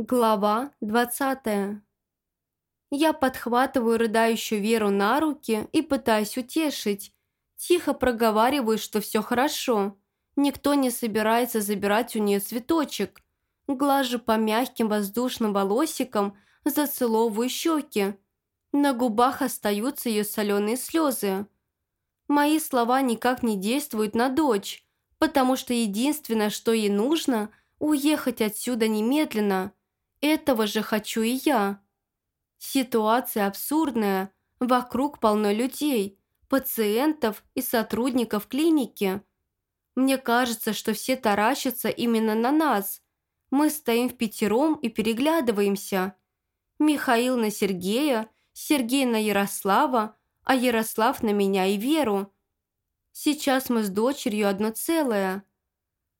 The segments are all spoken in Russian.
Глава двадцатая. Я подхватываю рыдающую Веру на руки и пытаюсь утешить. Тихо проговариваю, что все хорошо. Никто не собирается забирать у нее цветочек. Глажу по мягким воздушным волосикам, зацеловываю щеки. На губах остаются ее соленые слезы. Мои слова никак не действуют на дочь, потому что единственное, что ей нужно – уехать отсюда немедленно – этого же хочу и я. Ситуация абсурдная. Вокруг полно людей, пациентов и сотрудников клиники. Мне кажется, что все таращатся именно на нас. Мы стоим в пятером и переглядываемся. Михаил на Сергея, Сергей на Ярослава, а Ярослав на меня и Веру. Сейчас мы с дочерью одно целое.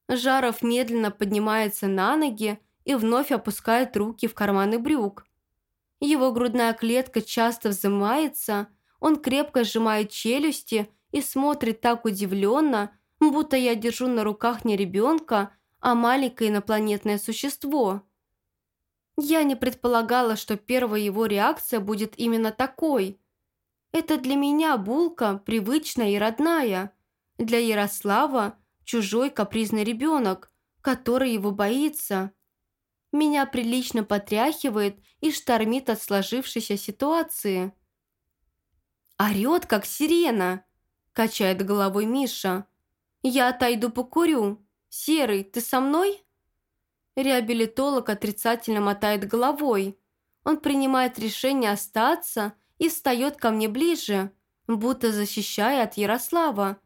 Жаров медленно поднимается на ноги и вновь опускает руки в карманы брюк. Его грудная клетка часто взымается, он крепко сжимает челюсти и смотрит так удивленно, будто я держу на руках не ребенка, а маленькое инопланетное существо. Я не предполагала, что первая его реакция будет именно такой. Это для меня булка привычная и родная. Для Ярослава чужой капризный ребенок, который его боится. Меня прилично потряхивает и штормит от сложившейся ситуации. «Орет, как сирена!» – качает головой Миша. «Я отойду покурю. Серый, ты со мной?» Реабилитолог отрицательно мотает головой. Он принимает решение остаться и встает ко мне ближе, будто защищая от Ярослава,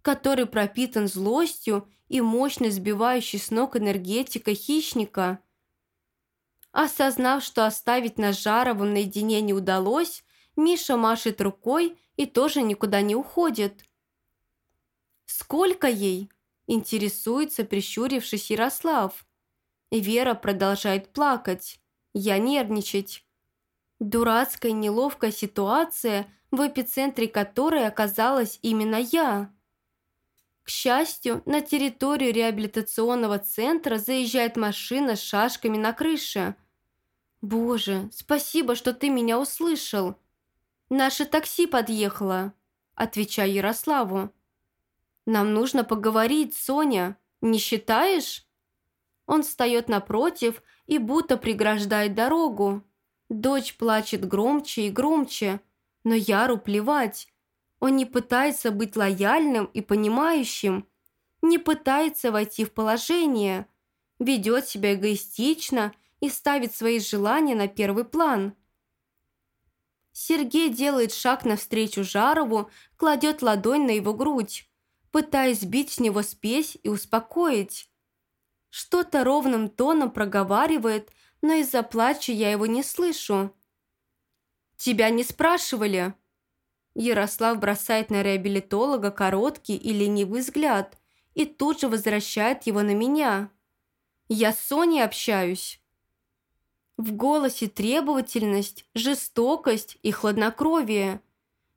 который пропитан злостью и мощно сбивающей с ног энергетикой хищника – Осознав, что оставить нас наедине не удалось, Миша машет рукой и тоже никуда не уходит. «Сколько ей?» – интересуется, прищурившись Ярослав. Вера продолжает плакать. Я нервничать. Дурацкая неловкая ситуация, в эпицентре которой оказалась именно я. К счастью, на территорию реабилитационного центра заезжает машина с шашками на крыше. «Боже, спасибо, что ты меня услышал. Наше такси подъехало», – отвечаю Ярославу. «Нам нужно поговорить, Соня, не считаешь?» Он встает напротив и будто преграждает дорогу. Дочь плачет громче и громче, но Яру плевать. Он не пытается быть лояльным и понимающим, не пытается войти в положение, ведет себя эгоистично и ставит свои желания на первый план. Сергей делает шаг навстречу Жарову, кладет ладонь на его грудь, пытаясь сбить с него спесь и успокоить. Что-то ровным тоном проговаривает, но из-за плача я его не слышу. «Тебя не спрашивали?» Ярослав бросает на реабилитолога короткий и ленивый взгляд и тут же возвращает его на меня. «Я с Соней общаюсь». В голосе требовательность, жестокость и хладнокровие.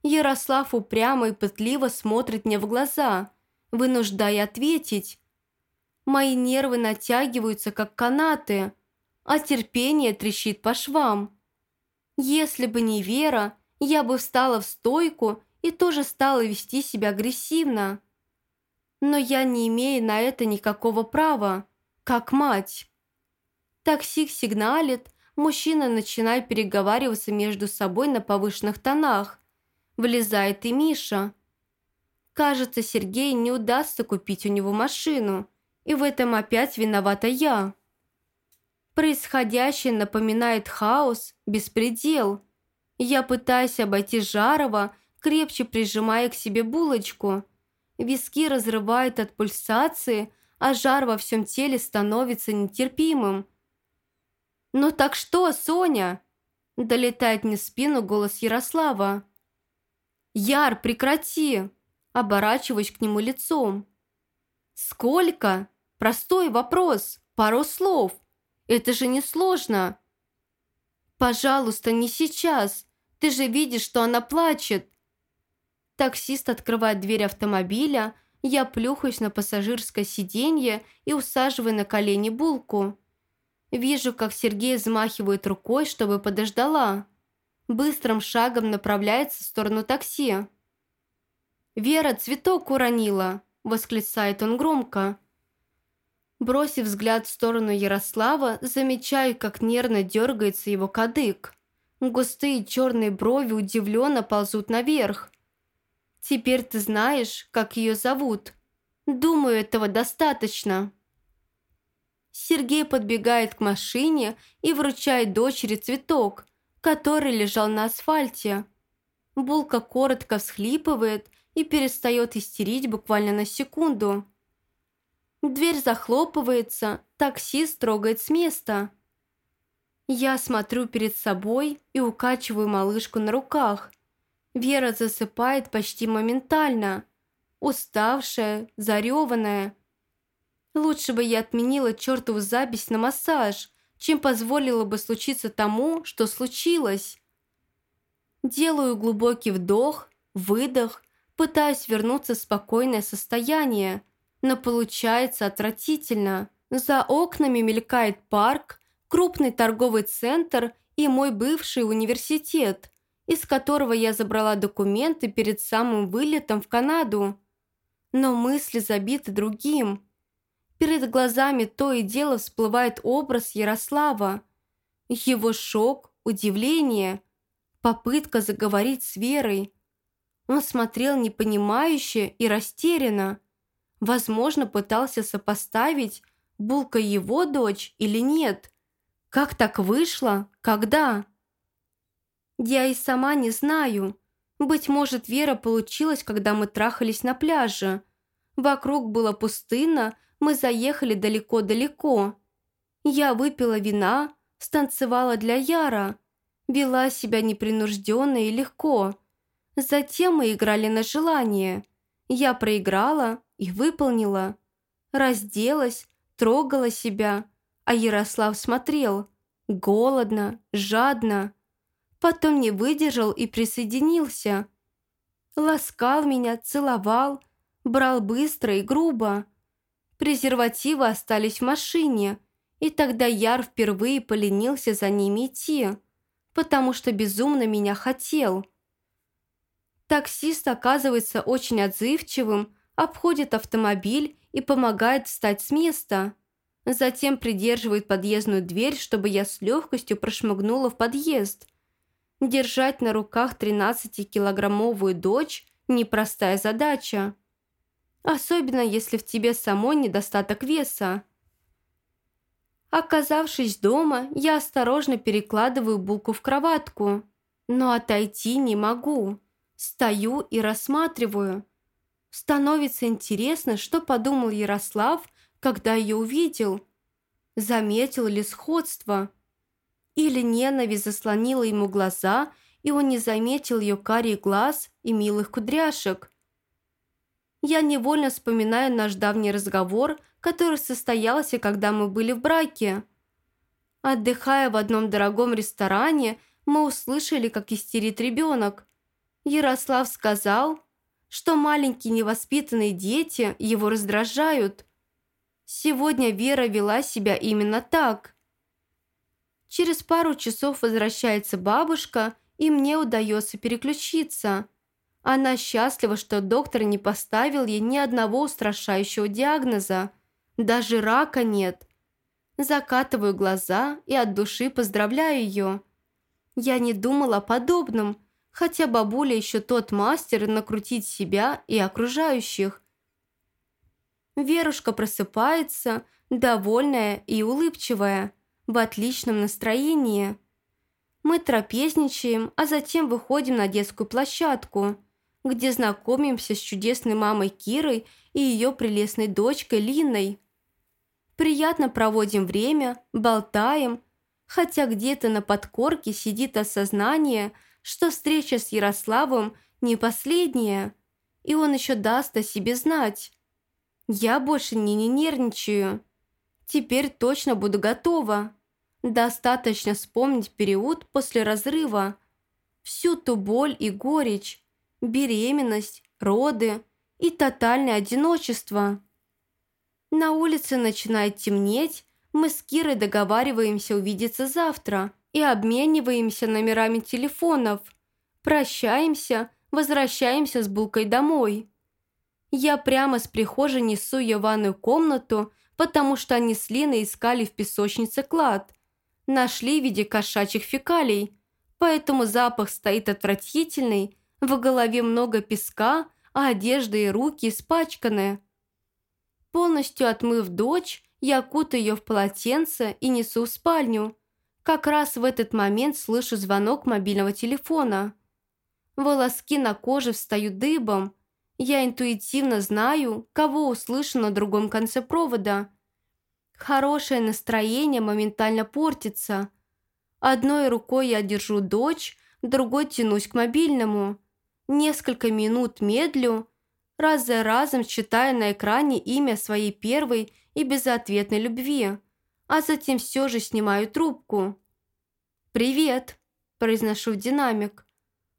Ярослав упрямо и пытливо смотрит мне в глаза, вынуждая ответить. Мои нервы натягиваются, как канаты, а терпение трещит по швам. Если бы не Вера, я бы встала в стойку и тоже стала вести себя агрессивно. Но я не имею на это никакого права, как мать. Такси сигналит, мужчина начинает переговариваться между собой на повышенных тонах. Влезает и Миша. Кажется, Сергею не удастся купить у него машину, и в этом опять виновата я. Происходящее напоминает хаос, беспредел. Я пытаюсь обойти Жарова, крепче прижимая к себе булочку. Виски разрывает от пульсации, а жар во всем теле становится нетерпимым. «Ну так что, Соня?» Долетает мне в спину голос Ярослава. «Яр, прекрати!» Оборачиваюсь к нему лицом. «Сколько?» Простой вопрос, пару слов. Это же несложно. «Пожалуйста, не сейчас. Ты же видишь, что она плачет». Таксист открывает дверь автомобиля, я плюхаюсь на пассажирское сиденье и усаживаю на колени булку. Вижу, как Сергей взмахивает рукой, чтобы подождала. Быстрым шагом направляется в сторону такси. «Вера цветок уронила!» – восклицает он громко. Бросив взгляд в сторону Ярослава, замечаю, как нервно дергается его кадык. Густые черные брови удивленно ползут наверх. «Теперь ты знаешь, как ее зовут. Думаю, этого достаточно». Сергей подбегает к машине и вручает дочери цветок, который лежал на асфальте. Булка коротко всхлипывает и перестает истерить буквально на секунду. Дверь захлопывается, таксист трогает с места. Я смотрю перед собой и укачиваю малышку на руках. Вера засыпает почти моментально. Уставшая, зареванная. Лучше бы я отменила чертову запись на массаж, чем позволила бы случиться тому, что случилось. Делаю глубокий вдох, выдох, пытаюсь вернуться в спокойное состояние, но получается отвратительно. За окнами мелькает парк, крупный торговый центр и мой бывший университет, из которого я забрала документы перед самым вылетом в Канаду. Но мысли забиты другим – Перед глазами то и дело всплывает образ Ярослава. Его шок, удивление, попытка заговорить с Верой. Он смотрел непонимающе и растерянно. Возможно, пытался сопоставить, Булка его дочь или нет. Как так вышло? Когда? Я и сама не знаю. Быть может, Вера получилась, когда мы трахались на пляже. Вокруг было пустынно, мы заехали далеко-далеко. Я выпила вина, станцевала для Яра, вела себя непринужденно и легко. Затем мы играли на желание. Я проиграла и выполнила. Разделась, трогала себя, а Ярослав смотрел. Голодно, жадно. Потом не выдержал и присоединился. Ласкал меня, целовал, брал быстро и грубо. Презервативы остались в машине, и тогда Яр впервые поленился за ними идти, потому что безумно меня хотел. Таксист оказывается очень отзывчивым, обходит автомобиль и помогает встать с места. Затем придерживает подъездную дверь, чтобы я с легкостью прошмыгнула в подъезд. Держать на руках 13-килограммовую дочь – непростая задача. Особенно, если в тебе самой недостаток веса. Оказавшись дома, я осторожно перекладываю булку в кроватку. Но отойти не могу. Стою и рассматриваю. Становится интересно, что подумал Ярослав, когда ее увидел. Заметил ли сходство? Или ненависть заслонила ему глаза, и он не заметил ее карий глаз и милых кудряшек – я невольно вспоминаю наш давний разговор, который состоялся, когда мы были в браке. Отдыхая в одном дорогом ресторане, мы услышали, как истерит ребенок. Ярослав сказал, что маленькие невоспитанные дети его раздражают. Сегодня Вера вела себя именно так. Через пару часов возвращается бабушка, и мне удается переключиться – она счастлива, что доктор не поставил ей ни одного устрашающего диагноза. Даже рака нет. Закатываю глаза и от души поздравляю ее. Я не думала о подобном, хотя бабуля еще тот мастер накрутить себя и окружающих. Верушка просыпается, довольная и улыбчивая, в отличном настроении. Мы трапезничаем, а затем выходим на детскую площадку – где знакомимся с чудесной мамой Кирой и ее прелестной дочкой Линой. Приятно проводим время, болтаем, хотя где-то на подкорке сидит осознание, что встреча с Ярославом не последняя, и он еще даст о себе знать. Я больше не, не нервничаю. Теперь точно буду готова. Достаточно вспомнить период после разрыва, всю ту боль и горечь, беременность, роды и тотальное одиночество. На улице начинает темнеть, Мы с Кирой договариваемся увидеться завтра и обмениваемся номерами телефонов. Прощаемся, возвращаемся с булкой домой. Я прямо с прихожей несу ее в ванную комнату, потому что они с Линой искали в песочнице клад. Нашли в виде кошачьих фекалий, поэтому запах стоит отвратительный, в голове много песка, а одежда и руки испачканы. Полностью отмыв дочь, я кутаю ее в полотенце и несу в спальню. Как раз в этот момент слышу звонок мобильного телефона. Волоски на коже встают дыбом. Я интуитивно знаю, кого услышу на другом конце провода. Хорошее настроение моментально портится. Одной рукой я держу дочь, другой тянусь к мобильному. Несколько минут медлю, раз за разом читая на экране имя своей первой и безответной любви, а затем все же снимаю трубку. «Привет», – произношу в динамик.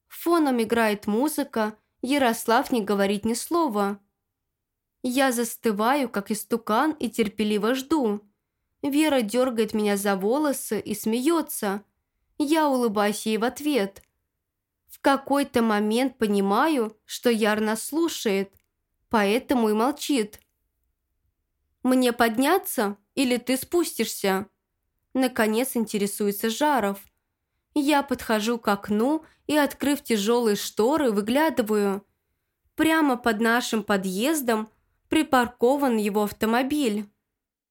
Фоном играет музыка, Ярослав не говорит ни слова. Я застываю, как истукан, и терпеливо жду. Вера дергает меня за волосы и смеется. Я улыбаюсь ей в ответ. В какой-то момент понимаю, что Яр нас слушает, поэтому и молчит. «Мне подняться или ты спустишься?» Наконец интересуется Жаров. Я подхожу к окну и, открыв тяжелые шторы, выглядываю. Прямо под нашим подъездом припаркован его автомобиль.